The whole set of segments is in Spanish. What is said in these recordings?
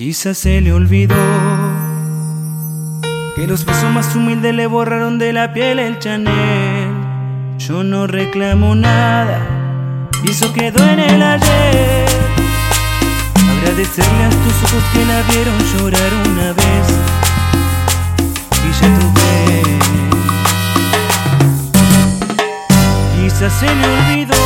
Quizás se le olvidó que los besos más humildes le borraron de la piel el Chanel. Yo no reclamo nada, y eso quedó en el ayer. Agradecerle a tus ojos que la vieron llorar una vez. Y ya tuve. Quizás se me olvidó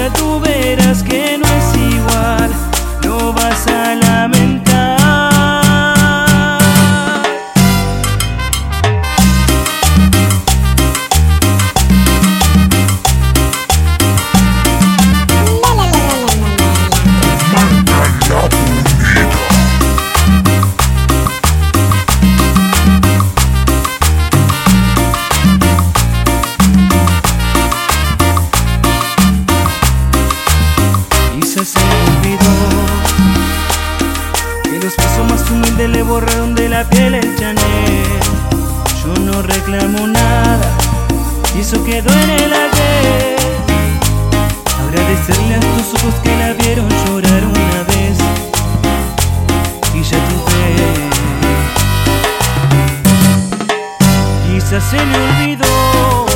ya tú verás que los besos más humildes le borraron de la piel el Chanel. Yo no reclamo nada, y eso quedó en el ayer. Agradecerle a tus ojos que la vieron llorar una vez. Y ya tuve. Quizás se me olvidó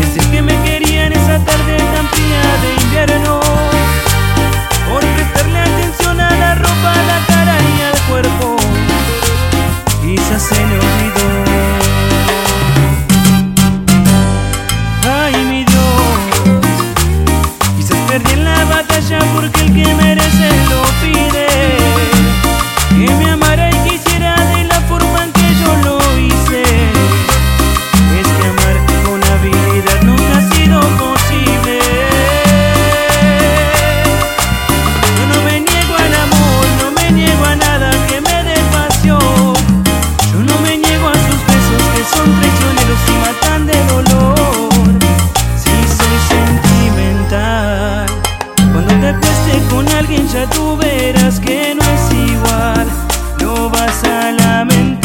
decir que me quería en esa tarde tan fría de invierno. Porque el que merece tú verás que no es igual, lo vas a lamentar.